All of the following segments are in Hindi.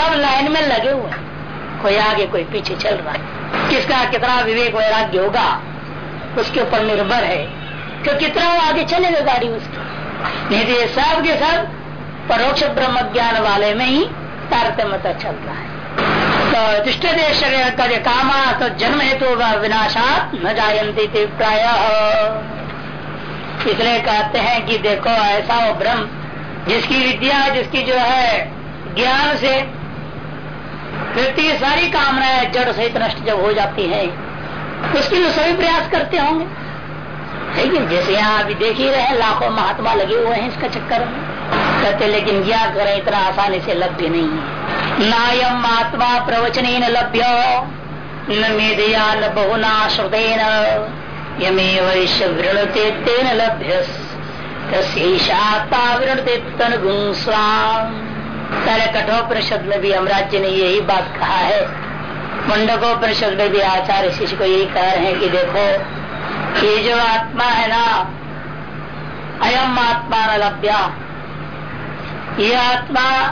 सब लाइन में लगे हुए कोई आगे, कोई पीछे चल रहा है। किसका, कितना विवेक वैराग्य होगा, उसके ऊपर निर्भर है। कि कितना आगे चलेगा गाड़ी उसकी? नहीं तो ये सब के सब परोक्ष ब्रह्म ज्ञान वाले में ही तारतम्यता चल रहा है। तो दुष्ट देश का जो कामा तो जन्म हेतु तो विनाशात न जायंती प्राय। इसलिए कहते हैं कि देखो, ऐसा वो ब्रह्म जिसकी विद्या, जिसकी जो है ज्ञान से व्यक्ति की सारी कामनाएँ जड़ सहित नष्ट जब हो जाती है, उसके लिए सभी प्रयास करते होंगे। लेकिन जैसे यहाँ अभी देख ही रहे लाखों महात्मा लगे हुए हैं इसका चक्कर में। कहते लेकिन क्या करें, इतना आसानी से लभ्य नहीं है। नायम आत्मा प्रवचन न लभ्य, न मेदया न बहुना श्रुतेन यमे वैश्य वृणते तेन लभ्य तस्ात्मा वृणते तन स्वाम पहले कठोपनिषद में भी हमराज्य ने यही बात कहा है। मुंडकोपनिषद में भी आचार्य शिष्य को यही कह रहे हैं कि देखो, ये जो आत्मा है ना, अयम आत्मा न लभ्या। ये आत्मा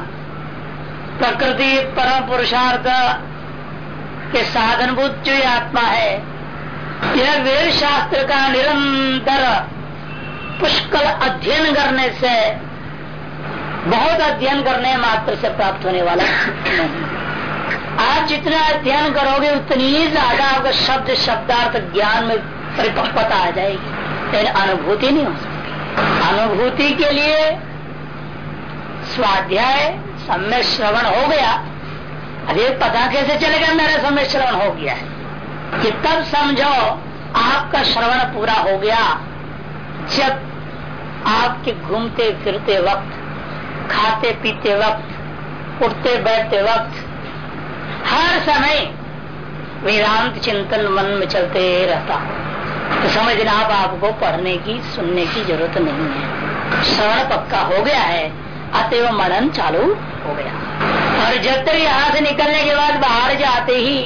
प्रकृति परम पुरुषार्थ के साधनभूत जो आत्मा है, यह वेद शास्त्र का निरंतर पुष्कल अध्ययन करने से बहुत अध्ययन करने मात्र से प्राप्त होने वाला नहीं। आप जितना अध्ययन करोगे, उतनी ज़्यादा आपका शब्द, शब्दार्थ ज्ञान में परिपक्वता आ जाएगी। लेकिन अनुभूति नहीं हो सकती। अनुभूति के लिए स्वाध्याय, समय श्रवण हो गया। अरे पता कैसे चलेगा मेरा समय श्रवण हो गया है। कि तब समझो, आपका श्रवण पूरा हो गया। जब आपके घूमते फिरते वक्त खाते पीते वक्त, उठते बैठते वक्त, हर समय वेदांत चिंतन मन में चलते रहता तो समझना आप आपको पढ़ने की, सुनने की ज़रूरत नहीं है। श्रवण पक्का हो गया है, अतएव मनन चालू हो गया। और जब तक यहाँ से निकलने के बाद बाहर जाते ही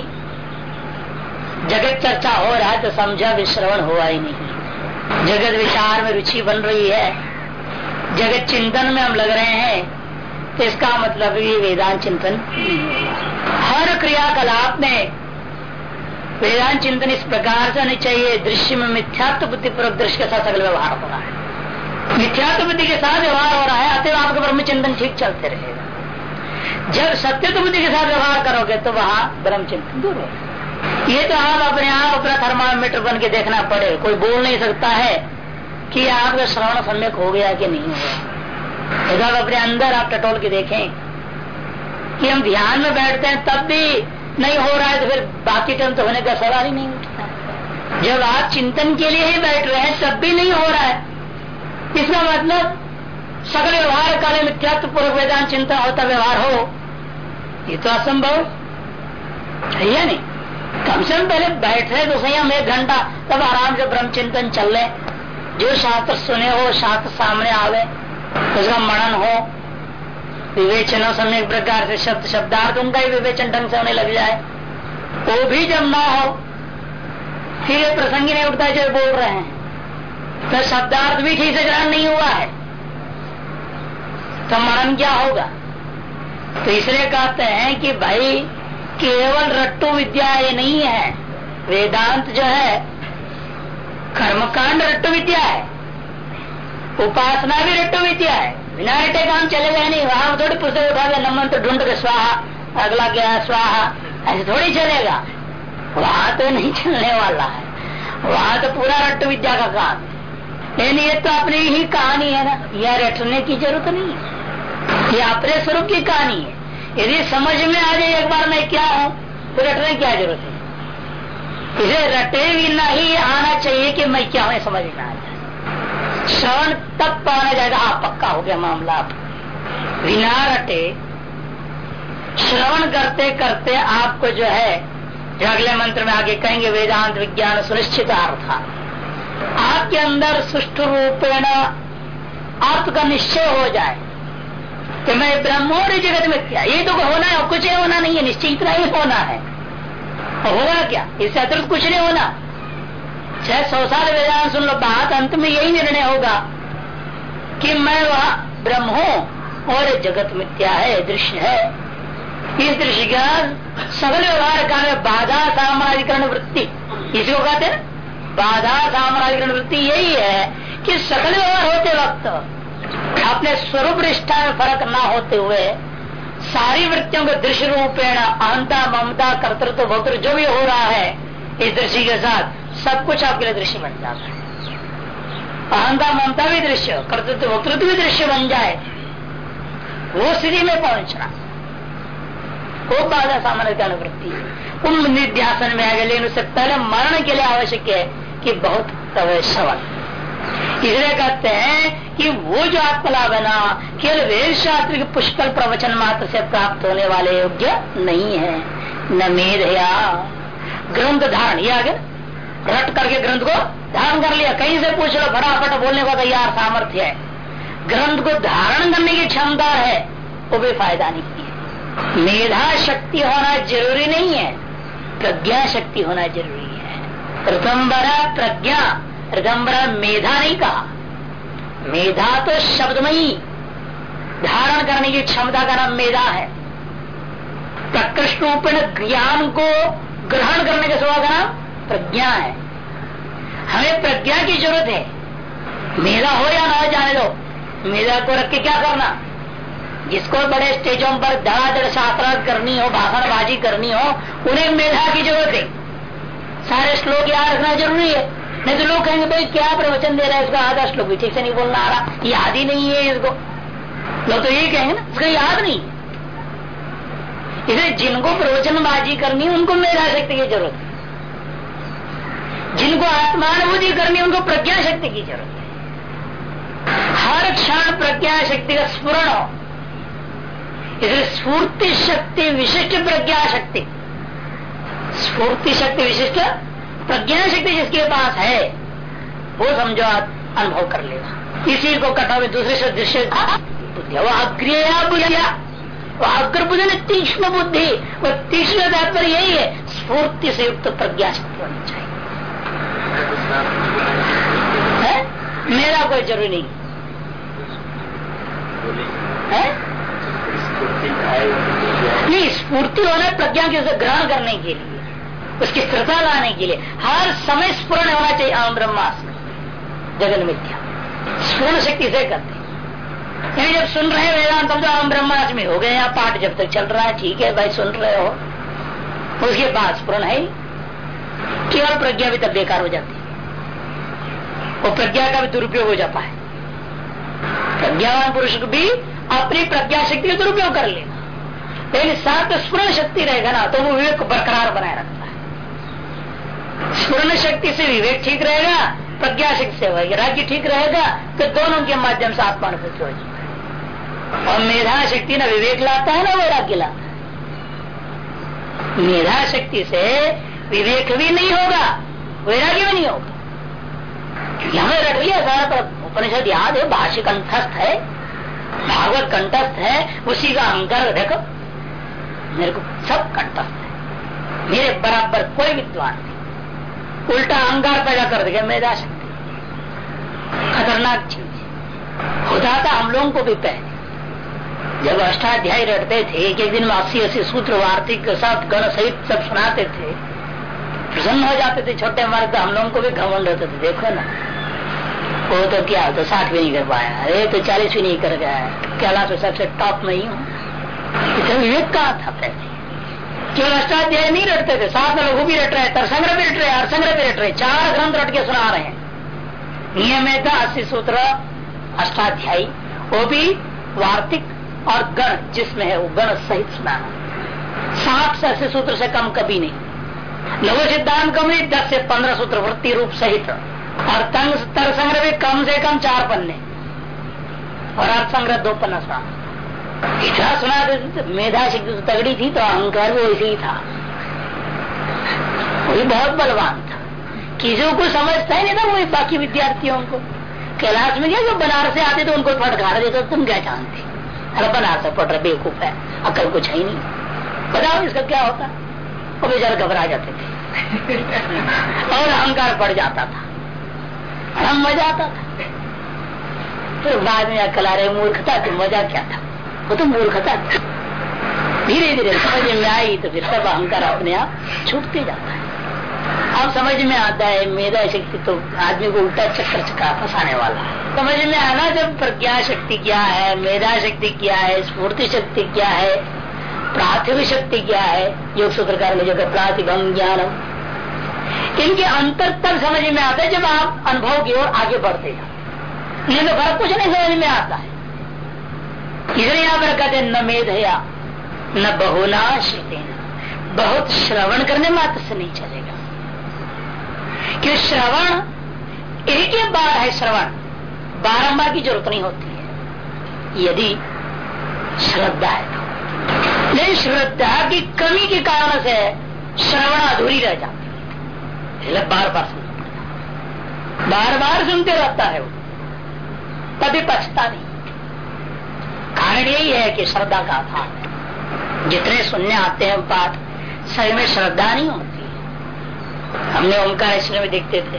जगत चर्चा हो रहा है तो समझा विश्रवण हुआ ही नहीं। जगत विचार में रुचि बन रही है। जगत चिंतन में हम लग रहे हैं तो इसका मतलब ये वेदांत चिंतन हर क्रियाकलाप में वेदांत चिंतन इस प्रकार से होनी चाहिए, दृश्य में मिथ्यात्व बुद्धि पूर्वक दृश्य के साथ अगले व्यवहार हो रहा है। मिथ्यात्व बुद्धि के साथ व्यवहार हो रहा है अतः आपका ब्रह्म चिंतन ठीक चलते रहेगा। जब सत्य बुद्धि के साथ व्यवहार करोगे तो वहाँ ब्रह्म चिंतन दूर होगा। ये तो आप अपने आप अपना थर्मामीटर बन के देखना पड़े, कोई बोल नहीं सकता है। कि आपका श्रवण सम्यक हो गया कि नहीं यदि आप अपने अंदर आप टटोल के देखें कि हम ध्यान में बैठते हैं, तब भी नहीं हो रहा है तो फिर बाकी टाइम तो होने का सवाल ही नहीं उठता। जब आप चिंतन के लिए ही बैठ रहे हैं, तब भी नहीं हो रहा है। इसका मतलब सकल व्यवहार काले मिथ्यात्व पूर्वक वेदांत चिंतन होता व्यवहार हो, ये तो असंभव है नहीं? कम से कम पहले बैठ रहे तो सही हम एक घंटा, तब आराम से ब्रह्म चिंतन चल रहे जो शास्त्र सुने हो शास्त्र सामने आवे। उसका मनन हो। विवेचन हो समय प्रकार से शब्द शब्दार्थ उनका ही विवेचन ढंग से होने लग जाए। वो भी जब ना हो, फिर प्रसंग नहीं उठता, जो बोल रहे हैं। तो शब्दार्थ भी ठीक से ग्रहण नहीं हुआ है। तो मनन क्या होगा? तो इसलिए कहते हैं कि भाई, केवल रट्टू विद्या ये नहीं है। वेदांत जो है कर्मकांड रट्टू विद्या है। उपासना भी रट्टू विद्या है। बिना रटे काम चले गए नहीं। वहाँ थोड़ी पुस्तक उठा के तो ढूंढ के स्वाहा, अगला क्या स्वाहा। ऐसे थोड़ी चलेगा। वहाँ तो नहीं चलने वाला है। वहाँ तो पूरा रट्टू विद्या का काम लेकिन ये तो अपनी ही कहानी है ना। यह रटने की ज़रूरत नहीं है। ये अपने स्वरूप की कहानी है। यदि समझ में आ जाए, एक बार मैं क्या हूँ तो रटने की क्या ज़रूरत है? इसे रटे भी नहीं, आना चाहिए कि मैं क्या हूँ, समझ में आ जाए। श्रवण तब पाना जाएगा हाँ पक्का हो गया मामला। बिना रटे, श्रवण करते करते आपको जो है, जो अगले मंत्र में आगे कहेंगे, वेदांत विज्ञान सुनिश्चित अर्थ आपके अंदर सुष्टु रूपेण अर्थ का निश्चय हो जाए कि मैं ब्रह्म जगत में क्या। ये तो होना है, कुछ होना नहीं है, निश्चित इतना ही होना है। होगा क्या? इससे अतिरिक्त कुछ नहीं होना। चाहे सौ साल वेदांत सुन लो, बात अंत में यही निर्णय होगा कि मैं वह ब्रह्म हूँ और जगत मिथ्या है दृश्य है। इस दृष्टि का सकल व्यवहार का बाधा सामाजिकरण वृत्ति। इसी को कहते हैं बाधा सामाजिकरण वृत्ति यही है कि सकल व्यवहार होते वक्त अपने स्वरूप निष्ठा में फ़र्क न होते हुए सारी वृत्तियों के दृश्य रूपेण, अहंता, ममता, कर्तृत्व भोक्तृ जो भी हो रहा है, इस दृष्टि के साथ सब कुछ आपके लिए दृश्य बन जाता है। अहंता, ममता भी दृश्य, कर्तृत्व भोक्तृत्व भी दृश्य बन जाए, वो स्थिति में पहुँचना। वो बाधा सामान्य अनुवृत्ति उन निध्यासन में आगे लेकिन उससे पहले मरण के लिए आवश्यक है कि बहुत श्रवण इसलिए कहते हैं कि वो जो आत्मलाभ है ना, केवल वेद शास्त्र के पुष्कल प्रवचन मात्र से प्राप्त होने वाले योग्य नहीं है। न मेधया ग्रंथ धारण, ये आगे रट करके ग्रंथ को धारण कर लिया, कहीं से पूछ लो, फटाफट बोलने को तैयार, सामर्थ्य है। ग्रंथ को धारण करने की क्षमता है, वो भी फ़ायदा नहीं है। मेधा शक्ति होना ज़रूरी नहीं है, प्रज्ञा शक्ति होना ज़रूरी है। प्रथम प्रज्ञा ऋगम्बरा मेधा नहीं कहा। मेधा तो शब्दमयी। धारण करने की क्षमता का नाम मेधा है। प्रकृष्ट रूपेण ज्ञान को ग्रहण करने के स्वभाव का नाम प्रज्ञा है। हमें प्रज्ञा की ज़रूरत है। मेधा हो या ना हो जाने दो। मेधा को रख के क्या करना? जिसको बड़े स्टेजों पर धड़ाधड़ शास्त्र करनी हो, भाषणबाजी करनी हो, उन्हें मेधा की ज़रूरत है। सारे श्लोक याद रखना ज़रूरी है। नहीं तो लोग कहेंगे, भाई, क्या प्रवचन दे रहा है इसका? आधा श्लोक भी ठीक से नहीं बोलना आ रहा। याद ही नहीं है इसको। लोग तो यही कहेंगे ना, इसका याद नहीं। इसलिए जिनको प्रवचनबाजी करनी उनको मेधा शक्ति की ज़रूरत है। जिनको आत्मानुभूति करनी उनको प्रज्ञा शक्ति की ज़रूरत है। हर क्षण प्रज्ञा शक्ति का स्मरण हो। इसलिए स्फूर्ति शक्ति विशिष्ट प्रज्ञा शक्ति। स्फूर्ति शक्ति विशिष्ट प्रज्ञा शक्ति जिसके पास है वो समझो अनुभव कर लेगा इसी को कथा में दूसरे से दृश्य वह अग्रिया बुझिया वह अग्र तीक्ष्ण बुद्धि। वह तीक्ष्ण तात्पर्य यही है स्फूर्ति से युक्त प्रज्ञा शक्ति होनी चाहिए। है? मेरा कोई ज़रूरी नहीं। है? नहीं स्फूर्ति होना प्रज्ञा के ग्रहण करने के लिए। उसकी स्थिरता लाने के लिए हर समय स्पूर्ण होना चाहिए। आम ब्रह्मास्म जगन मिथ्या स्पूर्ण शक्ति से करते। यानी जब सुन रहे वेदांत तो आम ब्रह्मास्मि हो गए। पाठ जब तक चल रहा है, ठीक है, भाई, सुन रहे हो। उसके बाद स्पूर्ण है केवल प्रज्ञा भी तब बेकार हो जाती। है वो प्रज्ञा का भी दुरुपयोग हो जाता है। प्रज्ञावान पुरुष भी अपनी प्रज्ञा शक्ति का दुरुपयोग कर लेगा। लेकिन साथ स्पूर्ण शक्ति रहेगा ना तो वो विवेक को बरकरार बनाए रखता स्मरण शक्ति से विवेक ठीक रहेगा प्रज्ञा शक्ति से वैराग्य ठीक रहेगा तो दोनों के माध्यम से आत्मानुभूति हो जाए और मेधा शक्ति ना विवेक लाता है ना वैराग्य लाता है। मेधा शक्ति से विवेक भी नहीं होगा, वैराग्य भी नहीं होगा। हमें रख लिया सारा पर उपनिषद याद है भाष्य कंठस्थ है, भागवत कंठस्थ है, उसी का अहंकार देखो मेरे को सब कंठस्थ है। मेरे बराबर कोई विद्वान नहीं। उल्टा अहंकार पैदा कर देगा मेधा शक्ति। खतरनाक चीज़। होता था हम लोगों को भी पहले। जब अष्टाध्याय रटते थे, एक एक दिन में अस्सी अस्सी सूत्र वार्तिक सब गण सहित सब सुनाते थे। प्रसन्न हो जाते थे, छोटे हमारे तो हम लोगों को भी घमंड होते थे। देखो ना। वो तो क्या तो साठ भी नहीं कर पाया। अरे तो चालीस भी नहीं कर गया। कैलाश में सबसे टॉप नहीं हूँ? इतना विवेक कहा था पहले? केवल अष्टाध्याय नहीं रटते थे। साथ में लघु भी रट रहे तरसंग्रह भी रट रहे हरसंग्रह भी रट रहे चार ग्रंथ रट के सुना रहे हैं। नियमित अस्सी सूत्र, अष्टाध्यायी, वो भी वार्तिक और गण जिसमें है वो, गण सहित सुनाना साठ से अस्सी सूत्र से कम कभी नहीं। लघु सिद्धांत कम नहीं, दस से पंद्रह सूत्र वृत्ति रूप सहित। और तंग तर संग्रह भी कम से कम चार पन्ने। और अर्थ संग्रह दो पन्ना सुना। इतना सुना देते मेधा शक्ति तो तगड़ी थी तो अहंकार भी वैसे ही था। वही बहुत बलवान था। किसी को समझता ही नहीं था वो बाकी विद्यार्थियों को। कैलाश में क्या जो बनारस से आते तो उनको फटकार देते तुम क्या जानते? अरे बनारस पढ़ रहे, बेवकूफ़ है अकल कुछ है ही नहीं। बताओ इसका क्या होता? वो बेचारे घबरा जाते थे। और अहंकार बढ़ जाता था। हम मज़ा आता था। फिर बाद में अकल आ रहे, मूर्खता तो मज़ा क्या था? वो तो मूर्खता। धीरे धीरे समझ में आई तो फिर सब अहंकार अपने आप छूटते जाता है। अब समझ में आता है मेरा शक्ति तो आदमी को उल्टा चक्कर चक्का फंसाने वाला है। समझ में आना जब प्रज्ञा शक्ति क्या है, मेधा शक्ति क्या है, स्फूर्ति शक्ति क्या है, प्राथमिक शक्ति क्या है, योग सूत्रकार में जो प्रातिभम ज्ञानम। इनके अंतर तक समझ में आता है जब आप अनुभव की ओर आगे बढ़ते हैं। तो फ़र्क कुछ नहीं समझ में आता है। इसलिए यहाँ पर कहते न मेधया, न बहुना बहुत श्रवण करने मात्र से नहीं चलेगा। क्यों श्रवण? एक ही बार है श्रवण। बारंबार की ज़रूरत नहीं होती है। यदि श्रद्धा है तो। श्रद्धा की कमी के कारण से श्रवण अधूरी रह जाती है। बार बार सुनता बार बार सुनते रहता है वो। तभी पछता नहीं कारण यही है कि श्रद्धा का अभाव है। जितने सुनने आते हैं बात सही में श्रद्धा नहीं होती। हमने ओंकार में देखते थे।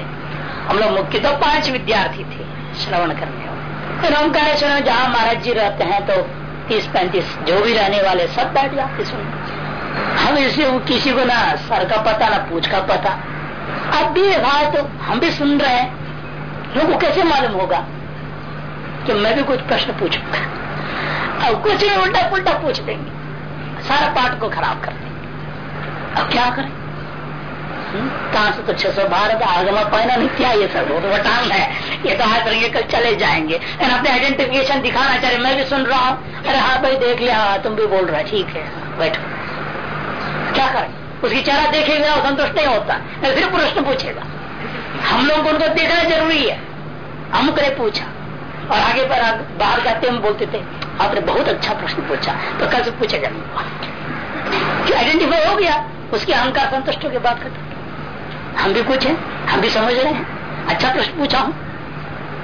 हम लोग मुख्य तो पाँच विद्यार्थी थे श्रवण करने वाले। ओंकारेश्वर में जहाँ महाराज जी रहते हैं तो तीस पैंतीस जो भी रहने वाले सब बैठ जाते सुन हम इसे किसी को ना सर का पता, ना पूछ का पता। अब भी भाई तो हम भी सुन रहे हैं। लोगों को कैसे मालूम होगा कि मैं भी कुछ प्रश्न पूछूँगा? अब कुछ नहीं उल्टा पुल्टा पूछ देंगे। सारा पाठ को खराब कर देंगे। अब क्या करें? कहा से तो छह सौ भारत आगम पहना नहीं क्या ये सब तो वटान है? ये तो हाथ करेंगे कल चले जाएँगे। अपने आइडेंटिफिकेशन दिखाना चाह रहे मैं भी सुन रहा हूँ। अरे हाँ भाई देख लिया। हाँ, तुम भी बोल रहे ठीक है बैठो। क्या करें? उसकी चेहरा देखेगा संतुष्ट नहीं होता। फिर प्रश्न पूछेगा। हम लोग को उनको देखना ज़रूरी है। अमुक ने पूछा। और आगे पर बाहर जाते हम बोलते थे, आपने बहुत अच्छा प्रश्न पूछा। तो कल से पूछेगा नहीं। आइडेंटिफाई हो गया, उसके अहंकार संतुष्ट के बात करते हम भी है, हम भी समझ रहे हैं। अच्छा प्रश्न पूछा हूँ।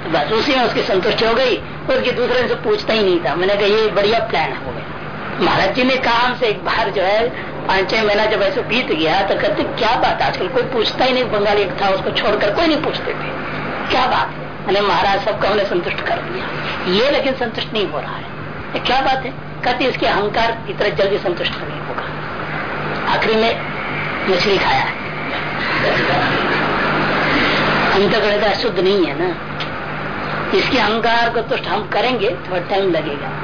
तो बस उसी में उसकी संतुष्टि हो गई, उसके दूसरे से पूछता ही नहीं था। मैंने कहा, ये बढ़िया प्लान हो गया। महाराज जी ने कहा, हमसे एक बार जो है पाँच छह महीना जब ऐसे बीत गया तो कहते, क्या बात आजकल कोई पूछता ही नहीं, बंगाली था, उसको छोड़कर कोई नहीं पूछते थे। क्या बात मैंने महाराज सबको हमने संतुष्ट कर दिया। ये लेकिन संतुष्ट नहीं हो रहा है। क्या बात है? कहते इसके अहंकार इतना जल्दी संतुष्ट नहीं होगा। आखिरी में मछली खाया है। अंतकरण का शुद्ध नहीं है ना? इसके अहंकार को तुष्ट हम करेंगे, थोड़ा टाइम लगेगा।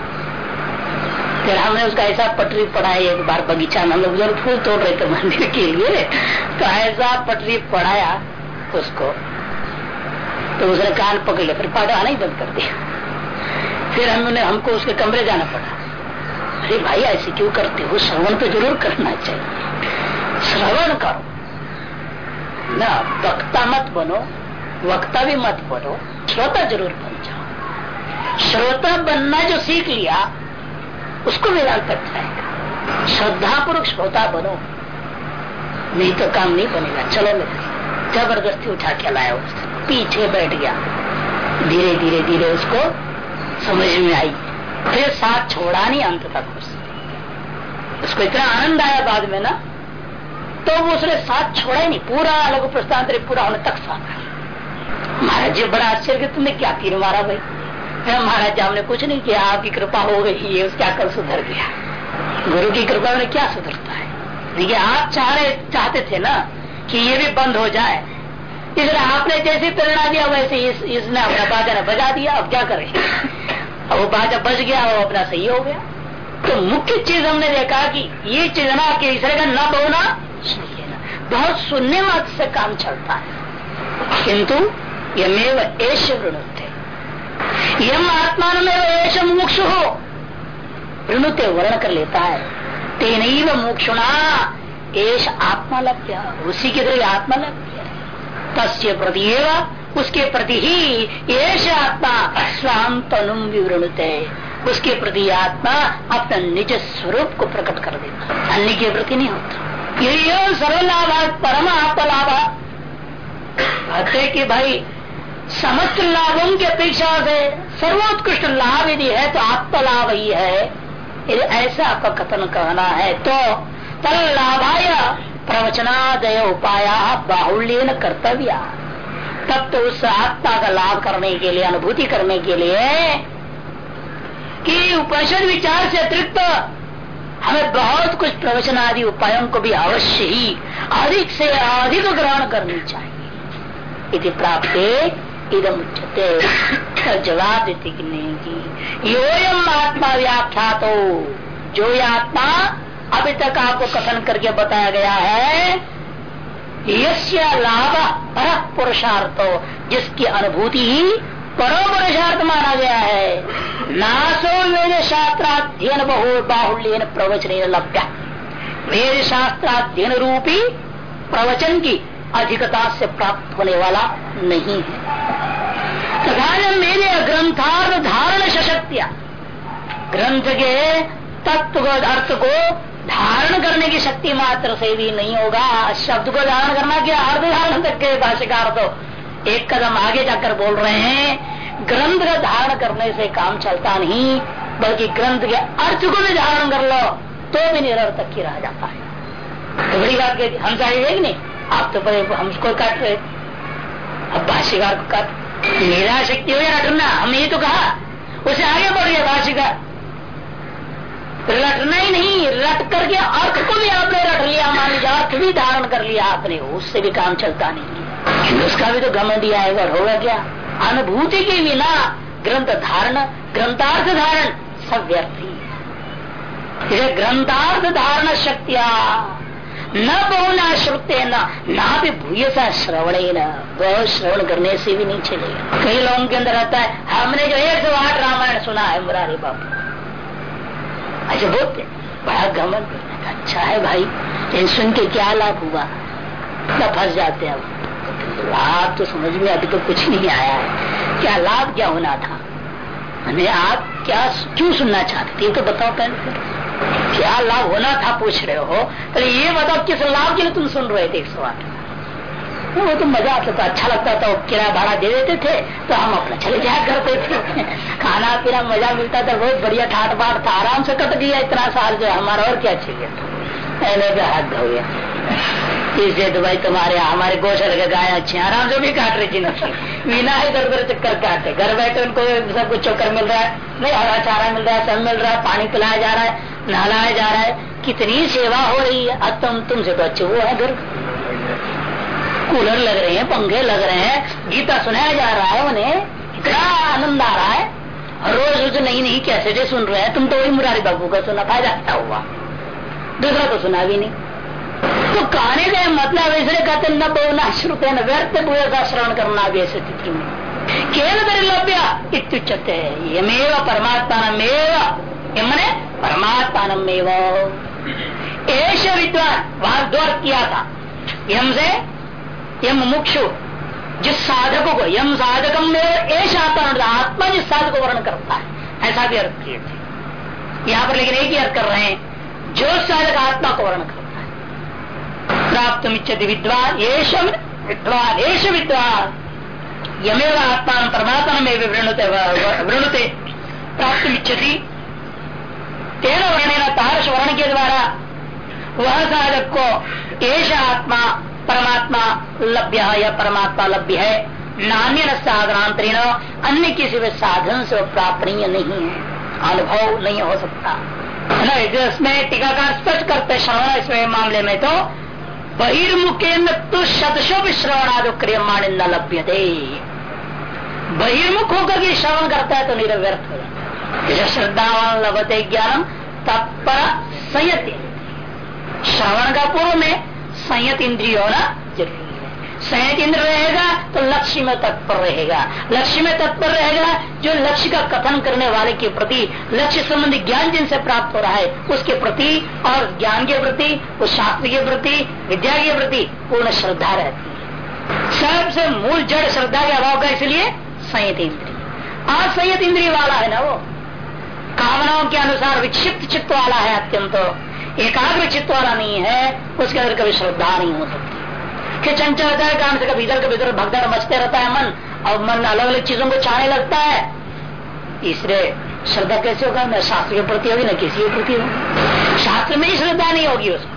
फिर हमने उसका ऐसा पटरी पढ़ाई, एक बार बगीचा में हम लोग फूल तोड़ रहे थे मंदिर के लिए तो ऐसा पटरी पढ़ाया उसको। तो उसने कान पकड़ लिया, फिर पढ़ाना ही बंद कर दिया। फिर हमने, हमको उसके कमरे जाना पड़ा। अरे भाई, ऐसे क्यों करते हो? श्रवण तो ज़रूर करना चाहिए। श्रवण करो। ना, वक्ता मत बनो, वक्ता भी मत बनो, श्रोता ज़रूर बन जाओ। श्रोता बनना जो सीख लिया, उसको वेदांत तक जाएगा श्रद्धा पूर्वक श्रोता बनो। नहीं तो काम नहीं बनेगा। चलो मेरे ज़बरदस्ती उठा के लाया पीछे बैठ गया। धीरे धीरे धीरे उसको समझ में आई। फिर साथ छोड़ा नहीं, अंत तक उसको इतना आनंद आया बाद में ना तो वो उसने साथ छोड़ा ही नहीं। पूरा लघु प्रस्थान पूरा होने तक साथ महाराज जी, बड़ा आश्चर्य तुमने क्या तीर मारा भाई? महाराज जी हमने कुछ नहीं किया, आपकी कृपा हो गई है क्या कल सुधर गया। गुरु की कृपा में क्या सुधरता है? देखिए, आप चाह रहे, चाहते थे ना कि ये भी बंद हो जाए इसलिए आपने जैसे प्रेरणा दिया वैसे इस, इसने अपना बाजा ने बजा दिया अब क्या करें? अब वो बाजा बज गया वो अपना सही हो गया। तो मुख्य चीज़ हमने देखा कि ये चीज़ ना कि इसरे का न बोना बहुत सुनने मात्र से काम चलता है। किंतु यमेव ऐश वृणुते। यम आत्मा में ऐश मोक्ष हो वृणुते वर्ण कर लेता है। तेन मोक्षुणा एश आत्मा लभ्य उसी के द्वारा आत्मा लभ्य तस्य प्रति उसके प्रति ही एश आत्मा स्वाम तनुम विवृणुते। उसके प्रति आत्मा अपना निज स्वरूप को प्रकट कर देता अन्य के प्रति नहीं होता। यही सर्वलाभ परम आत्मलाभ कहते कि भाई, समस्त लाभों की अपेक्षा से सर्वोत्कृष्ट लाभ यदि है तो आत्मलाभ ही है। यदि ऐसा आपका कथन कहना है तो तल लाभाय प्रवचनादय उपाय बाहुल्य कर्तव्य। तब तो उस आत्मा का लाभ करने के लिए, अनुभूति करने के लिए कि उपनिषद विचार से अतिरिक्त हमें बहुत कुछ प्रवचन आदि उपायों को भी अवश्य ही अधिक से अधिक ग्रहण करनी चाहिए। इति प्राप्त इदम उच्चते जवाब देते कि नहीं की। योयम आत्मा व्याख्यात। हो जो ये आत्मा अभी तक आपको कथन करके बताया गया है यश्य लाभ पर पुरुषार्थ, जिसकी अनुभूति ही परो पुरुषार्थ माना गया है। नासो वेद शास्त्राध्ययन बहु बाहुल्य प्रवचन लभ्य। वेद शास्त्राध्ययन रूपी प्रवचन की अधिकता से प्राप्त होने वाला नहीं है। तथा मेरे ग्रंथार्थ धारण सशक्तिया ग्रंथ के तत्व अर्थ को धारण करने की शक्ति मात्र से भी नहीं होगा। शब्द को धारण करना क्या? अर्थ धारण तक के भाष्यकार तो एक कदम आगे जाकर बोल रहे हैं, ग्रंथ का धारण करने से काम चलता नहीं, बल्कि ग्रंथ के अर्थ को भी धारण कर लो तो भी निरर्थक ही रह जाता है। तो बड़ी बात कहती हम चाहिए नहीं? आप तो बड़े हमको काट रहे। अब भाष्यकार को काट। मेरा शक्ति हो या रटना, हमने ये तो कहा। उसे आगे बढ़ गया भाष्यकार। रटना ही नहीं, रट करके अर्थ को भी आपने रट लिया, मान लीजिए, अर्थ भी धारण कर लिया आपने, उससे भी काम चलता नहीं। उसका भी तो घमंडी आएगा होगा क्या? अनुभूति के बिना ग्रंथ धारण, ग्रंथार्थ धारण सब व्यर्थ ही ग्रंथार्थ धारण शक्तिया, न बहुना श्रुते न, ना भी भूय सा श्रवण न बहुत श्रवण करने से भी नहीं चलेगा कई लोगों के अंदर रहता है, हमने जो एक सौ आठ रामायण सुना है, मुरारी बाबू अच्छा बोलते बड़ा गमन अच्छा है भाई। इन सुन के क्या लाभ हुआ? ना फंस जाते हैं लाभ तो समझ में अभी तो कुछ नहीं आया है। क्या लाभ क्या होना था? हमें आप क्या क्यों सुनना चाहते थे? तो बताओ पहले क्या लाभ होना था, पूछ रहे हो? तो ये बताओ, किस लाभ के लिए तुम सुन रहे थे एक सौ आठ वो तो मज़ा आता था अच्छा लगता था किराया भाड़ा दे देते थे तो हम अपना चले जाया करते थे। खाना पीना मज़ा मिलता था बहुत बढ़िया ठाट बाट था, आराम से कट गया इतना साल जो हमारा और क्या चाहिए? पहले भी हाथ धो गया इसलिए तो भाई तुम्हारे हमारे गोशल के गाय अच्छे आराम से भी काट रही थी बिना है उधर चक्कर काटे। घर बैठे उनको सब कुछ चक्कर मिल रहा है। नहीं, हरा चारा मिल रहा है, सब मिल रहा है, पानी पिलाया जा रहा है, नहलाया जा रहा है। कितनी सेवा हो रही है। अब तुम तुमसे तो अच्छे वो है घर कूलर लग रहे हैं, पंखे लग रहे हैं, गीता सुनाया जा रहा है उन्हें, इतना आनंद आ रहा है। रोज रोज नई नई कैसे सुन रहे हैं, तुम तो वही मुरारी बाबू का सुना, फ़ायदा क्या हुआ? दूसरा तो सुना भी नहीं। तो कहने का मतलब इसलिए कहते न बोना श्रुते न व्यर्थ बुए का श्रवण करना भी ऐसी स्थिति में। केवल दुर्लभ्य इत्युच्चते यमेव परमात्मा यमने परमात्मा एश विद्वान वहाँ द्वार किया था। यम से यम मुक्षु, जिस साधकों को, यम साधकम में ऐसा आत्मा जिस साधक को वर्ण करता है। ऐसा भी अर्थ किए थे। यहाँ पर लेकिन एक ही अर्थ कर रहे हैं, जो साधक आत्मा को वर्ण करता है। प्राप्त मिच्छति विद्वान येष विद्वान येष विद्वान। यमेव आत्मा परमात्मा में वृणुते वृणुते। प्राप्त मिच्छति। तेरह वर्ण तारस वर्ण के द्वारा वह साधक को एश आत्मा परमात्मा लभ्य है या परमात्मा लभ्य है? नान्य साधनांतरीण अन्य किसी भी साधन से प्राप्तनीय नहीं है। अनुभव नहीं हो सकता। इसमें टीकाकार स्पष्ट करते श्रवण, इसमें मामले में तो बहिर्मुखे तो शतशो भी श्रवणादि क्रियमाण न लभ्य दे बहिर्मुख होकर के श्रवण करता है तो निरव्यर्थ हो जाता श्रद्धावान लभते ज्ञान तत्पर संयति। श्रवण का पूर्व में संयत इंद्रिय होना ज़रूरी है। संयत इंद्र रहेगा तो लक्ष्य में तत्पर रहेगा। लक्ष्य में तत्पर रहेगा, जो लक्ष्य का कथन करने वाले के प्रति, लक्ष्य संबंधी ज्ञान जिनसे प्राप्त हो रहा है, उसके प्रति और ज्ञान के प्रति उस शास्त्र के प्रति, विद्या के प्रति पूर्ण श्रद्धा रहती है। सबसे मूल जड़ श्रद्धा के अभाव का इसलिए संयत इंद्रिय असंयत इंद्रिय वाला है ना वो? कामनाओं के अनुसार विक्षिप्त चित्त वाला है अत्यंत। एकाग्र चित्त वाला नहीं है, उसके अंदर कभी श्रद्धा नहीं हो सकती। कि चंचल रहता है काम से कभी इधर कभी इधर भगदड़ मचते रहता है मन, और मन अलग अलग चीज़ों को चाहने लगता है। इसलिए श्रद्धा कैसे होगा? न, शास्त्र के प्रति होगी, न किसी के प्रति होगी। शास्त्र में ही श्रद्धा नहीं होगी उसको।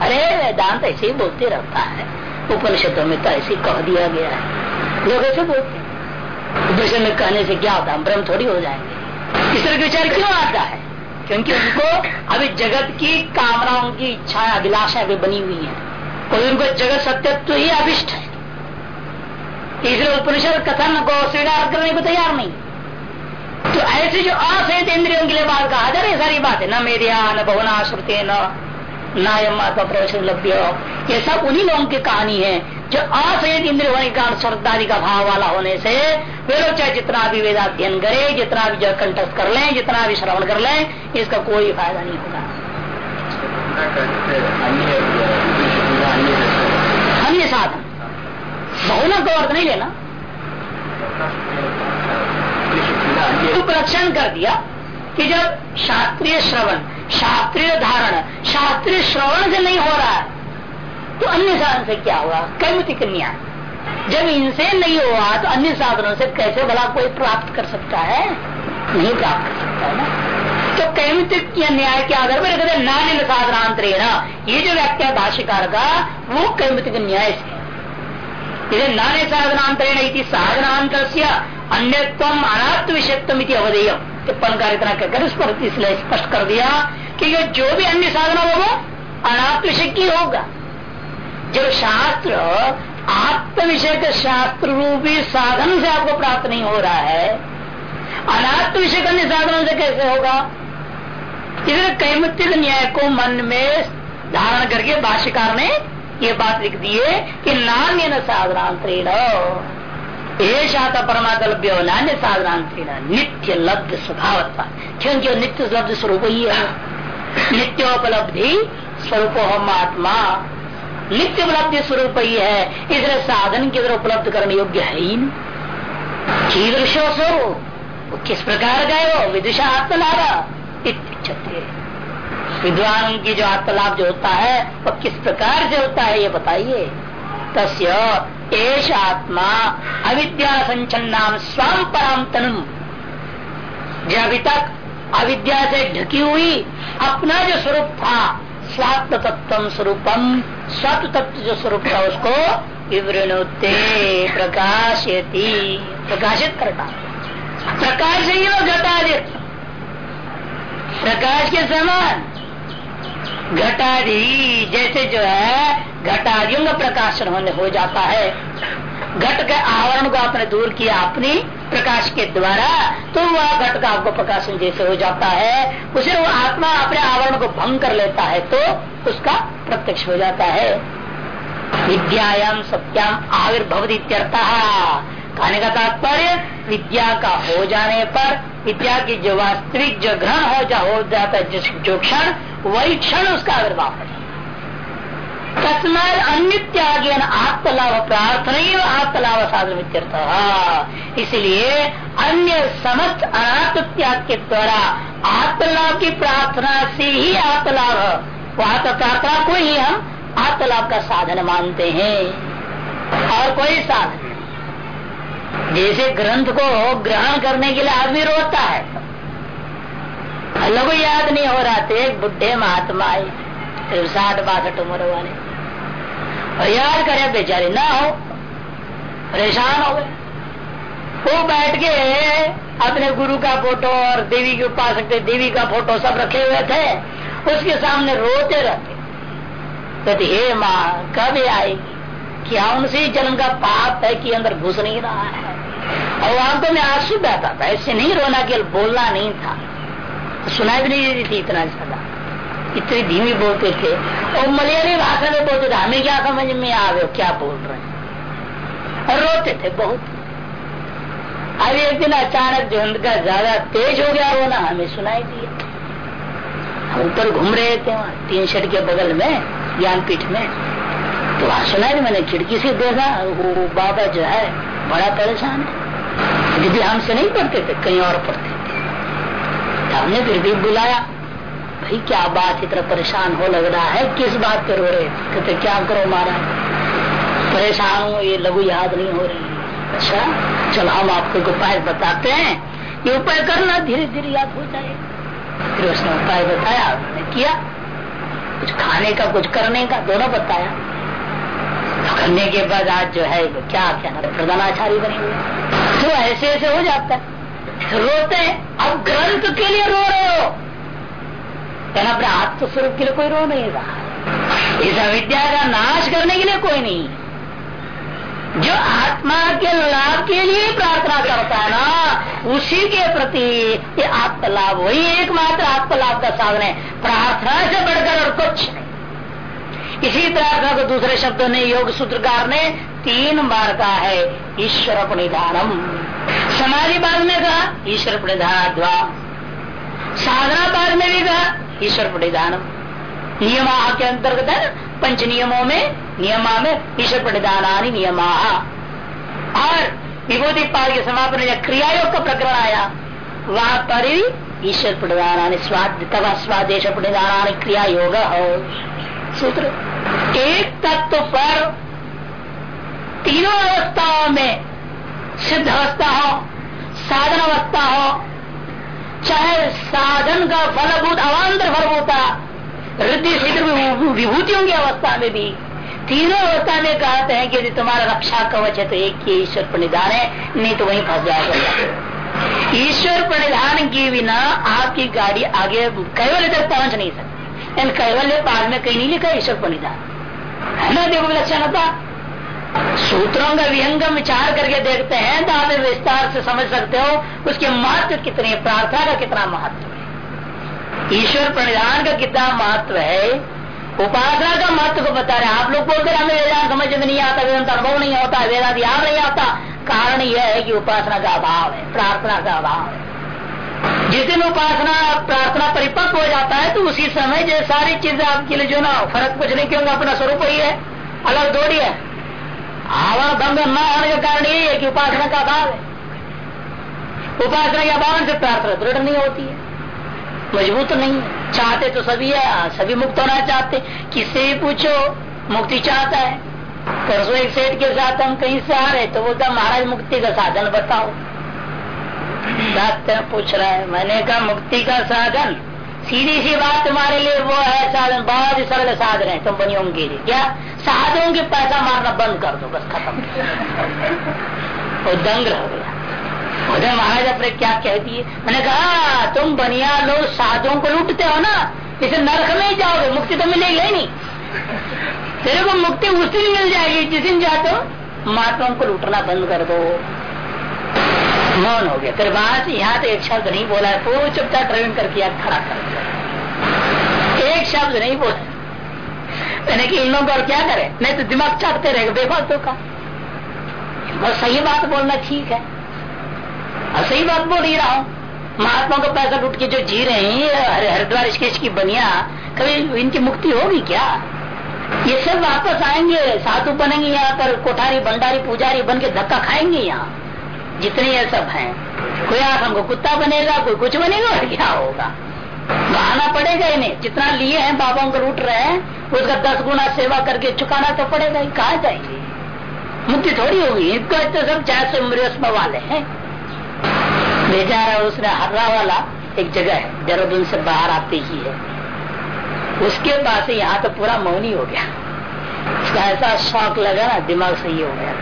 अरे, वेदांत ऐसे ही बोलते रहता है। उपनिषदों में तो ऐसे कह दिया गया है। लोग ऐसे बोलते उपनिषद में कहने से क्या होता है ब्रह्म थोड़ी हो जाएँगे। इस तरह के विचार क्यों आता है? क्योंकि उनको अभी जगत की कामनाओं की इच्छा अभिलाषा भी बनी हुई है। कोई उनको जगत सत्यत्व ही अभिष्ट है। इसलिए उपनिषद कथन को स्वीकार करने को तैयार नहीं। तो ऐसे जो असहित इंद्रियों के लिए बात कहा जा रही सारी बात है न मेरिया न बहुना श्रुते न नायम प्रवेश लभ्य। ये सब उन्हीं लोगों की कहानी है। जो असहित इंद्रिय होने का स्वर्गादि का भाव वाला होने से, वे लोग चाहे जितना भी वेदाध्ययन करे, जितना भी जो कंठस्थ कर लें, जितना भी श्रवण कर लें, इसका कोई फ़ायदा नहीं होगा। अन्य साधन। बहुना को अर्थ नहीं लेना। उपलक्षण कर दिया कि जब शास्त्रीय श्रवण, शास्त्रीय धारण, शास्त्रीय श्रवण से नहीं हो रहा है तो अन्य साधन से क्या हुआ? कैमितिक न्याय जब इनसे नहीं हुआ तो अन्य साधनों से कैसे भला कोई प्राप्त कर सकता है? नहीं प्राप्त कर सकता है ना? तो कैमित न्याय के आधार पर कहते नान्य साधनांतरेण। ये जो व्याख्या भाष्यकार का, वो कैमित न्याय से। इसे नान्य साधनांतरेण साधनांतर से अन्यत्व अनात्म विषयत्म अवधेय टिप्पण कार्य इतना कहकर इस पर इसलिए स्पष्ट कर दिया कि जो भी अन्य साधन हो वो अनात्म विषय की होगा। जब शास्त्र आत्म विषय के शास्त्र रूपी साधन से आपको प्राप्त नहीं हो रहा है, अनात्म विषय अन्य साधनों से कैसे होगा? इसलिए कैमतिक न्याय को मन में धारण करके भाष्यकार ने ये बात लिख दी है कि नान्य न साधनांतरेण ऐसा परमात्म्य नान्य साधनांतरेण, नित्य लब्ध स्वभाव क्योंकि नित्य लब्ध स्वरूप ही है। नित्योपलब्धि स्वरूप हम आत्मा। नित्य उपलब्धि स्वरूप ही है। इसलिए साधन की तरह उपलब्ध करने योग्य है ही नहीं। कीदृशो सो किस प्रकार का है वो? विदुषा आत्मलाभ। विद्वान की जो आत्मलाभ जो होता है, वो किस प्रकार से होता है, ये बताइए। तस्य एश आत्मा अविद्या संचन्नाम स्वम परम तनु जो अभी तक अविद्या से ढकी हुई, अपना जो स्वरूप था स्वात्म तत्व स्वरूपम स्वत्व तत्व जो स्वरूप था उसको विवृणुते, प्रकाशयती। प्रकाशित करता। प्रकाश ही वो घटादित प्रकाश के समान। घटादि, जैसे जो है, घटादियों का प्रकाशन होने हो जाता है। घट के आवरण को आपने दूर किया अपनी प्रकाश के द्वारा तो वह घट का आपको प्रकाशन जैसे हो जाता है। उसे वो आत्मा अपने आवरण को भंग कर लेता है तो उसका प्रत्यक्ष हो जाता है। विद्यायाम सत्याम आविर्भव इत्यर्थ। कहने का तात्पर्य, विद्या का हो जाने पर, विद्या की जो वास्तविक जो ग्रहण हो जा हो जाता है, जिस जो क्षण, वही क्षण उसका आविर्भाव है। तस्मात अन्य आत्मलाभ प्रार्थना आत्मलाभ साधन इसलिए अन्य समस्त अनात्म त्याग के द्वारा आत्मलाभ की प्रार्थना से ही आत्मलाभ। वहाँ तो प्रार्थना को ही हम आत्मलाभ का साधन मानते हैं। और कोई साधन जैसे ग्रंथ को ग्रहण करने के लिए आदमी रोता है। लघु याद नहीं हो रहा थे बुढ़े महात्मा साठ बासठ उम्र वाले। याद करे, बेचारे ना हो। परेशान हो गए। वो बैठ के अपने गुरु का फ़ोटो और देवी के उपासक देवी का फ़ोटो सब रखे हुए थे। उसके सामने रोते रहते। कहते, हे माँ, कब आएगी? क्या उनसे जन्म का पाप है कि अंदर घुस नहीं रहा है? और वहाँ तो मैं आँसू बहता था, ऐसे नहीं रोना केवल बोलना नहीं था। सुनाई भी नहीं देती थी इतना ज़्यादा। इतनी धीमी बोलते थे। और मलयाली भाषा में बोलते थे, हमें क्या समझ में आ गए क्या बोल रहे हैं? और रोते थे बहुत। अब एक दिन अचानक जो उनका ज़्यादा तेज हो गया रोना, हमें सुनाई दिया। हम ऊपर घूम रहे थे वहाँ, तीन शेड के बगल में, ज्ञानपीठ में। तो वहाँ सुनाई मैंने खिड़की से देखा, वो बाबा जो है, बड़ा परेशान है। यदि हमसे नहीं पढ़ते थे, कहीं और पढ़ते थे। हमने फिर भी बुलाया। भाई, क्या बात इतना परेशान हो लग रहा है? किस बात पे रो रहे? कहते, क्या करो मारा परेशान हूँ, ये लघु याद नहीं हो रही अच्छा चलो हम आपको एक उपाय बताते हैं। ये उपाय करना धीरे धीरे याद हो जाए। फिर उसने उपाय बताया उसने किया। कुछ खाने का, कुछ करने का, दोनों बताया। तो करने के बाद आज जो है क्या क्या प्रधानाचार्य बने हुए तो ऐसे ऐसे हो जाता है। रोते हैं, अब ग्रंथ के लिए रो रहे हो। लेकिन अपने आत्मस्वरूप के लिए कोई रो नहीं रहा। इस अविद्या का नाश करने के लिए कोई नहीं। जो आत्मा के लाभ के लिए प्रार्थना करता है ना, उसी के प्रति ये आत्मलाभ, वही एकमात्र आत्मलाभ का साधन है। प्रार्थना से बढ़कर और कुछ नहीं। इसी प्रार्थना को दूसरे शब्दों ने योग सूत्रकार ने तीन बार कहा है, ईश्वर प्रणिधानम। समाधि बाग में कहा, ईश्वर प्रणिधान साधना बाग में भी कहा ईश्वर प्रतिदान नियम के अंतर्गत है पंच नियमों में, नियमा में ईश्वर प्रणिधानी नियमा। और विभूति पाल के समापन में क्रियायोग का प्रकरण आया। वहाँ पर ही ईश्वर प्रणिधानी स्वाद स्वादेश प्रणिधानी क्रिया योग हो। सूत्र। एक तत्व पर तीनों अवस्थाओं में सिद्ध अवस्था हो साधन अवस्था हो चाहे साधन का फलभूत अवान्तर फलभूता विभूतियों की अवस्था में भी। तीनों अवस्था में कहते हैं कि यदि तुम्हारा रक्षा कवच है तो एक ही ईश्वर पर निधान है, नहीं तो वहीं फंस जाएगा। ईश्वर प्रणिधान के बिना आपकी गाड़ी आगे कैवल्य तक पहुँच नहीं सकती। कैवल्य पाल में कहीं नहीं लिखा ईश्वर प्रणिधान। है ना? देखो विलक्षण होता। सूत्रों का विहंगम विचार करके देखते हैं तो आप विस्तार से समझ सकते हो उसके महत्व कितने प्रार्थना का कितना महत्व है। ईश्वर प्रणिधान का कितना महत्व है, उपासना का महत्व को बता रहे आप लोग बोलते हमें वेदांत समझ में नहीं आता, वेदांत अनुभव नहीं होता, वेदांत याद नहीं आता। कारण यह है कि उपासना का अभाव है, प्रार्थना का अभाव है। जिस दिन उपासना, प्रार्थना परिपक्व हो जाता है तो उसी समय जो सारी चीज़ें आपके लिए जो ना फ़र्क कुछ नहीं, क्योंकि अपना स्वरूप ही है, अलग थोड़ी है। आवरण भंग न होने का कारण यही है कि उपासना का अभाव है उपासना के अभाव से प्रार्थना दृढ़ नहीं होती है मज़बूत नहीं चाहते तो सभी है सभी मुक्त होना चाहते किससे भी पूछो मुक्ति चाहता है परसों एक सेठ के साथ हम कहीं से आ रहे तो बोलता महाराज मुक्ति का साधन बताओ पूछ रहा है मैंने कहा मुक्ति का साधन सीधी सी बात तुम्हारे लिए वो है, साधन, बहुत ही सरल साधन है बनियों के लिए। क्या? साधनों के पैसा मारना बंद कर दो, बस खत्म। वो दंग रह गया। उधर महाराज, अपने क्या कह दिए? मैंने कहा तुम बनिया लोग साधुओं को लूटते हो ना, इसे नरक में ही जाओगे, मुक्ति तो मिलेगी ही नहीं। तेरे को मुक्ति उस दिन मिल जाएगी, जिस दिन जाते हो महात्माओं को लूटना बंद कर दो। मौन हो गया। वहाँ से यहाँ तो एक शब्द नहीं बोला है पूरी चुपचाप ड्राइविंग करके खड़ा कर एक शब्द नहीं बोला। मैंने कि इन लोगों को क्या करे? नहीं तो दिमाग चाटते रहेगा बेफालतू का। बस सही बात बोलना ठीक है। और सही बात बोल ही रहा हूँ। महात्मा को पैसा लुट के जो जी रहे हैं हरिद्वार स्केच की बनिया, कभी इनकी मुक्ति होगी क्या? ये सब वापस आएँगे, साधु बनेंगे यहाँ पर, कोठारी, भंडारी, पुजारी बन के धक्का खाएँगे यहाँ। जितने ये सब हैं, कोई आप हमको कुत्ता बनेगा, कोई कुछ बनेगा, और क्या होगा? बहाना पड़ेगा इन्हें। जितना लिए हैं बाबाओं को लूट रहे हैं, उसका दस गुना सेवा करके चुकाना तो पड़ेगा ही। कहा जाएँगे? मुक्ति थोड़ी होगी। इनको तो सब चार सौ वाले हैं। बेचारा उसने हर्रा वाला, एक जगह है, देहरादून से बाहर आते ही है। उसके पास यहाँ तो पूरा मौनी हो गया। उसका ऐसा शौक लगा ना, दिमाग सही हो गया।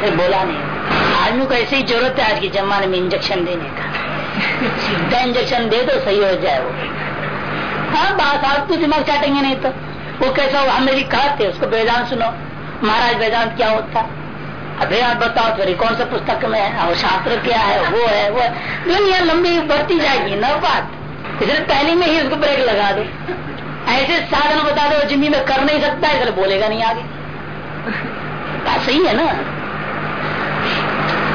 फिर बोला नहीं। आदमी को ऐसी ज़रूरत है आज के जमाने में इंजेक्शन देने का। सीधा इंजेक्शन दे दो सही हो जाए वो। हाँ बात आप तो दिमाग चाटेंगे नहीं तो। वो कैसा हम मेरी कहते उसको वेदांत सुनो। महाराज वेदांत क्या होता? अभी आप बताओ फिर कौन सा पुस्तक में है? और शास्त्र क्या है? वो है वो दुनिया लंबी बढ़ती जाएगी न बात? इसलिए पहले में ही उसको ब्रेक लगा दो। ऐसे साधन बता दो ज़िंदगी में कर नहीं सकता इसलिए बोलेगा नहीं आगे। बात सही है ना?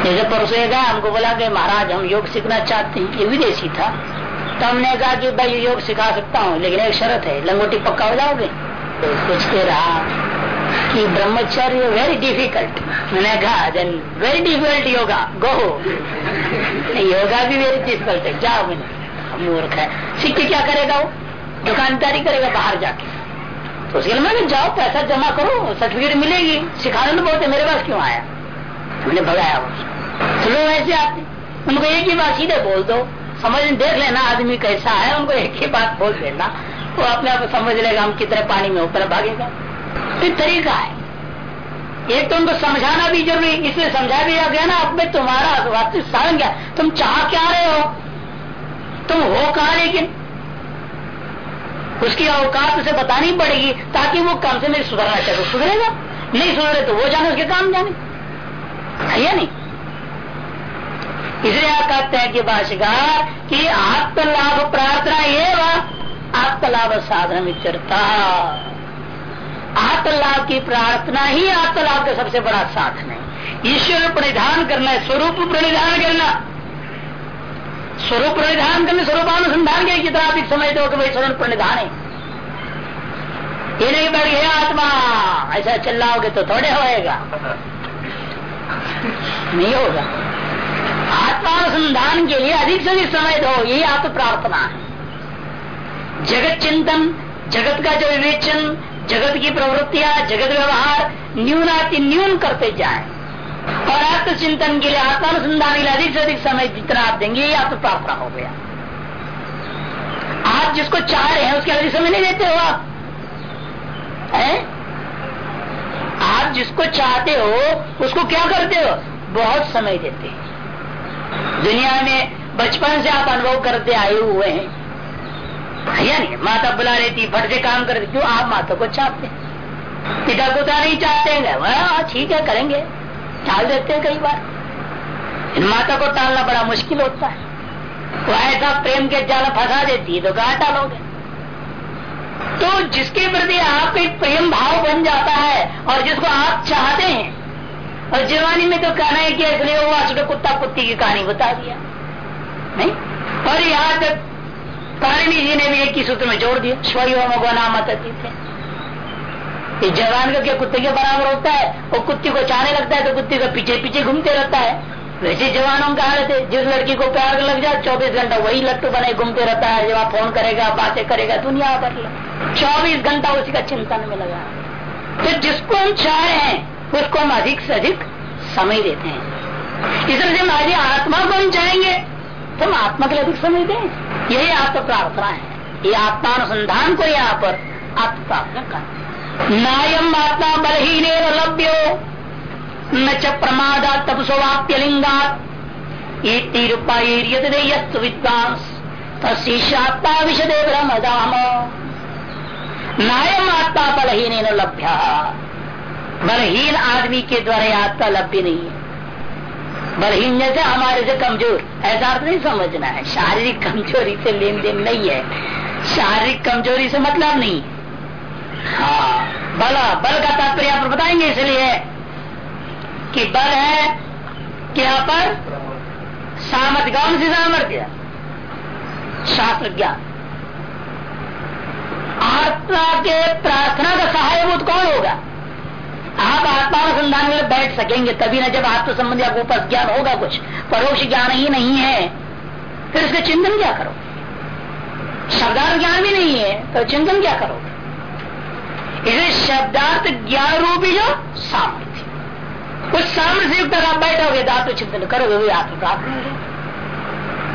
जैसे परसों गया हमको बोला कि महाराज, हम योग सीखना चाहते हैं। ये विदेशी था। तो हमने कहा कि भाई, योग सिखा सकता हूँ, लेकिन एक शर्त है, लंगोटी पक्का हो जाओगे? तो सोचते रहा कि ब्रह्मचर्य वेरी डिफ़िकल्ट मैंने कहा then very difficult yoga go yoga भी वेरी डिफ़िकल्ट है, जाओ मैंने। मूर्ख है। सीख के क्या करेगा वो? दुकानदारी करेगा बाहर जाके। तो उसके लिए मैंने जाओ, पैसा जमा करो सर्टिफिकेट मिलेगी। सिखाने तो बोलते मेरे पास क्यों आया? मैंने भगाया तो लोग ऐसे आते उनको एक ही बात सीधे बोल दो। समझ देख लेना आदमी कैसा है उनको एक ही बात बोल देना। वो अपने आप समझ लेगा हम कितने पानी में ऊपर भागेगा। फिर तरीका है। एक तो उनको समझाना भी ज़रूरी, इसलिए समझा भी गया ना में तुम्हारा वास्तविक साधन क्या? तुम चाह क्या रहे हो? तुम हो कहा लेकिन? उसकी अवकाश उसे बतानी पड़ेगी, ताकि वो काम से मेरी सुधरना चाहे तो सुधरेगा। नहीं सुधरे तो वो जाने, उसके काम जाने। या नहीं? इसलिए आप कहते हैं कि भाषिकार कि आत्मलाभ प्रार्थना ये आत्मलाभ साधन विचरता। आत्मलाभ की प्रार्थना ही आत्मलाभ का सबसे बड़ा साधन है। ईश्वर परिधान करना है स्वरूप परिधान करना। स्वरूप परिधान करने स्वरूपानुसंधान के कितना अधिक समझते हो कि भाई स्वरूप प्रणिधान है। ये नहीं बढ़ गया आत्मा ऐसा चिल्लाओगे तो थोड़े होएगा। नहीं होगा। आत्मानुसंधान के लिए अधिक से अधिक समय दो यही आप प्रार्थना है। जगत चिंतन, जगत का जो विवेचन, जगत की प्रवृत्तियाँ, जगत व्यवहार, न्यूनाति न्यून करते जाए। और आत्म चिंतन के लिए, आत्मानुसंधान के लिए अधिक से अधिक समय जितना आप देंगे, ये आप प्रार्थना हो गया। आप जिसको चाह रहे हैं, उसके अधिक समय नहीं देते हो आप। है? आप जिसको चाहते हो, उसको क्या करते हो? बहुत समय देते हैं। दुनिया में बचपन से आप अनुभव करते आए हुए हैं। या नहीं माता बुला थी फट से काम करती क्यों आप माता को चाहते पिता को तो नहीं चाहते हाँ, ठीक है करेंगे। टाल देते हैं कई बार। इन माता को टालना बड़ा मुश्किल होता है। वो ऐसा प्रेम के जाल फंसा देती है तो कहा टालोगे? तो जिसके प्रति आप एक प्रेम भाव बन जाता है और जिसको आप चाहते हैं और जवानी में तो कहना है कि इसलिए वो असुर कुत्ता कुत्ती की कहानी बता दिया। नहीं? और यहाँ तक पाणी जी ने भी एक ही सूत्र में जोड़ दिया, स्वयो मगोना मत थे जवान का क्या कुत्ते के बराबर होता है? वो कुत्ती को चाहने लगता है तो कुत्ते का पीछे पीछे घूमते रहता है। वैसे जवानों का हालत है, जिस लड़की को प्यार लग जाए, चौबीस घंटा वही लट्टू बने, घूमते रहता है, जब आप फ़ोन करेगा, बातें करेगा, दुनिया भर चौबीस घंटा उसी का चिंतन में लगा। तो जिसको हम चाह रहे हैं उसको हम अधिक से अधिक समय देते हैं। इसलिए जब आगे आत्मा को हम चाहेंगे तो हम आत्मा के लिए अधिक समय दें। यही आपका प्रार्थना है। ये आत्मानुसंधान को यहाँ पर आप प्रार्थना कर। नायम आत्मा बलहीन लभ्यो, न च प्रमादा तपसोवाप्य लिंगा यस्तु विद्वांस तस्ात्मा विशदे ब्रह्मदाम नायम आत्मा बलहीन लभ्य। बलहीन आदमी के द्वारा आत्मा लभ्य नहीं है। बलहीन जैसे हमारे से कमज़ोर। ऐसा अर्थ नहीं समझना है। शारीरिक कमज़ोरी से लेन देन नहीं है। शारीरिक कमज़ोरी से मतलब नहीं। हाँ बल बल का तात्पर्य आप बताएँगे इसलिए कि बल है कि यहाँ पर? सामर्थ्य, कौन सी सामर्थ्य? शास्त्र ज्ञान। आत्मा के प्रार्थना का सहायभूत कौन होगा? आप आत्मानुसंधान में बैठ सकेंगे, तभी ना जब आत्म संबंधी आपको पास ज्ञान होगा कुछ। परोक्ष ज्ञान ही नहीं है। फिर उसका चिंतन क्या करो शब्दार्थ ज्ञान भी नहीं है तो चिंतन क्या करो इसे शब्दार्थ ज्ञान रूपी जो सामर्थ्य। उस सामर्थ्य युक्त आप बैठोगे तो आत्म चिंतन करोगे, वही आत्म प्रार्थना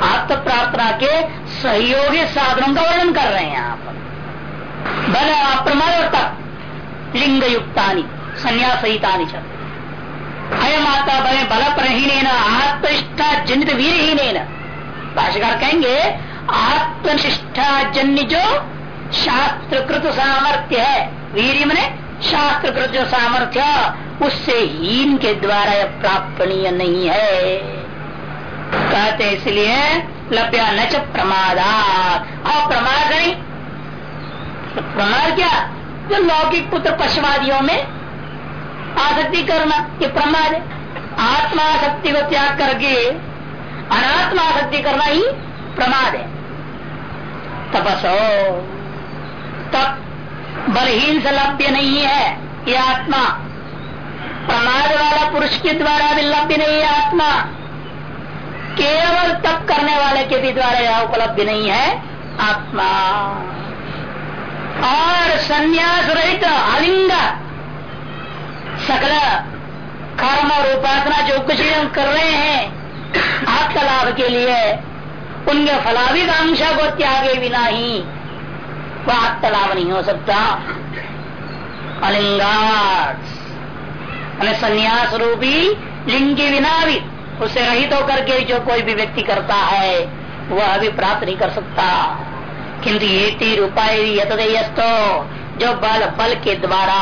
आत्म प्रार्थना के सहयोगी साधनों का वर्णन कर रहे हैं आप। बल अप्रमाद लिंग युक्तानी संन्यास सहिता अयम आता बल प्रहीन आत्मनिष्ठा जनित वीरहीन भाषाकार कहेंगे, आत्मनिष्ठा जन्य जो शास्त्रकृत सामर्थ्य है। वीर मैंने शास्त्रकृत जो सामर्थ्य उससे हीन के द्वारा प्राप्तनीय नहीं है। कहते इसलिए, लभ्या न च प्रमादा अप्रमाद नहीं तो प्रमाद क्या? जो लौकिक पुत्र पशुवादियों में आसक्ति करना ये प्रमाद है। आत्मा आसक्ति को त्याग करके अनात्मा आसक्ति करना ही प्रमाद है। तपसो। तप बलहीन से लभ्य नहीं है, ये आत्मा। प्रमाद वाला पुरुष के द्वारा भी लभ्य नहीं है आत्मा। केवल तप करने वाले के भी द्वारा यह उपलब्ध नहीं है आत्मा। और संन्यास रहित अलिंग सकल कर्म और उपासना जो कुछ भी हम कर रहे हैं, आपका लाभ के लिए उनके फलाभिकांक्षा को त्यागे बिना ही वह आत्मा लाभ नहीं हो सकता। अलिंगाट संन्यास रूपी लिंग बिना भी उसे रहित होकर के जो कोई भी व्यक्ति करता है, वह अभी प्राप्त नहीं कर सकता। किंतु ये तीर उपाय यथदयस्तो जो बल बल के द्वारा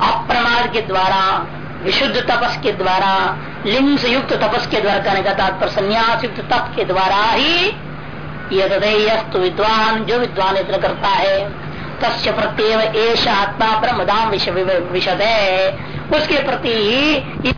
अप्रमाद के द्वारा, विशुद्ध तपस के द्वारा, लिंग से युक्त तपस के द्वारा कहने का तात्पर्य संन्यास युक्त तप के द्वारा ही यदयस्तु विद्वान, जो विद्वान इतना करता है, तस्य प्रत्येव एश आत्मा ब्रह्मदाम विषद है उसके प्रति ही